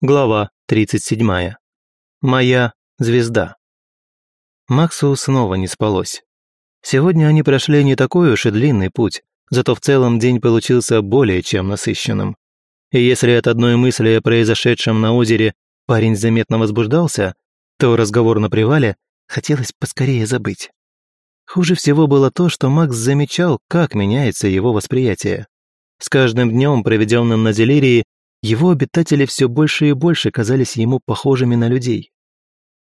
Глава 37. Моя звезда. Максу снова не спалось. Сегодня они прошли не такой уж и длинный путь, зато в целом день получился более чем насыщенным. И если от одной мысли о произошедшем на озере парень заметно возбуждался, то разговор на привале хотелось поскорее забыть. Хуже всего было то, что Макс замечал, как меняется его восприятие. С каждым днем, проведенным на Зелирии, его обитатели все больше и больше казались ему похожими на людей.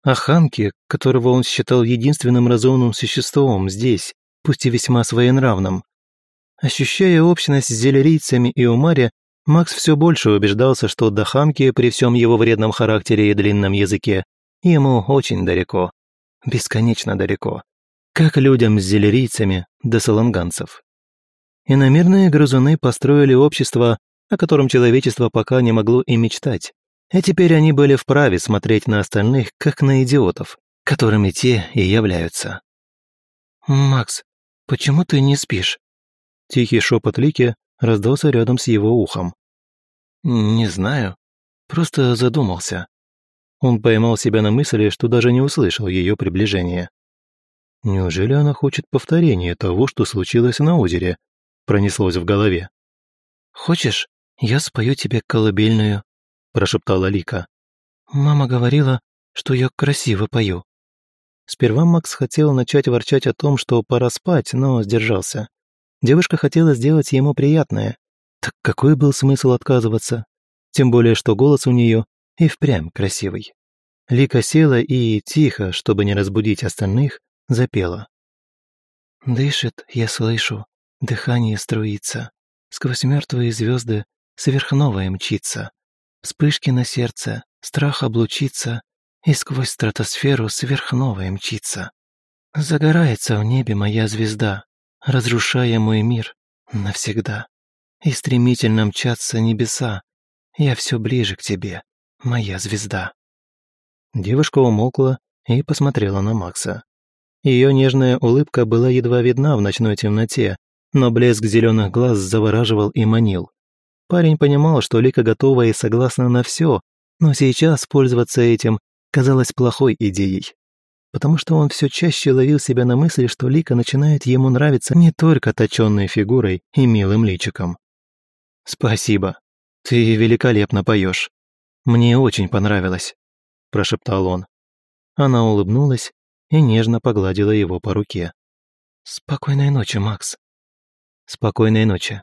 А Хамки, которого он считал единственным разумным существом здесь, пусть и весьма своенравным. Ощущая общность с зелерийцами и Умаре, Макс все больше убеждался, что до Хамки при всем его вредном характере и длинном языке ему очень далеко. Бесконечно далеко. Как людям с зелерийцами до саланганцев. Иномирные грызуны построили общество, о котором человечество пока не могло и мечтать. И теперь они были вправе смотреть на остальных, как на идиотов, которыми те и являются. «Макс, почему ты не спишь?» Тихий шепот Лики раздался рядом с его ухом. «Не знаю. Просто задумался». Он поймал себя на мысли, что даже не услышал ее приближения. «Неужели она хочет повторения того, что случилось на озере?» пронеслось в голове. «Хочешь, «Я спою тебе колыбельную», – прошептала Лика. «Мама говорила, что я красиво пою». Сперва Макс хотел начать ворчать о том, что пора спать, но сдержался. Девушка хотела сделать ему приятное. Так какой был смысл отказываться? Тем более, что голос у нее и впрямь красивый. Лика села и, тихо, чтобы не разбудить остальных, запела. «Дышит, я слышу, дыхание струится, сквозь мертвые звезды сверхновая мчится. Вспышки на сердце, страх облучиться, и сквозь стратосферу сверхновая мчится. Загорается в небе моя звезда, разрушая мой мир навсегда. И стремительно мчатся небеса, я все ближе к тебе, моя звезда. Девушка умолкла и посмотрела на Макса. Ее нежная улыбка была едва видна в ночной темноте, но блеск зеленых глаз завораживал и манил. Парень понимал, что Лика готова и согласна на все, но сейчас пользоваться этим казалось плохой идеей. Потому что он все чаще ловил себя на мысли, что Лика начинает ему нравиться не только точенной фигурой и милым личиком. «Спасибо. Ты великолепно поешь. Мне очень понравилось», – прошептал он. Она улыбнулась и нежно погладила его по руке. «Спокойной ночи, Макс». «Спокойной ночи».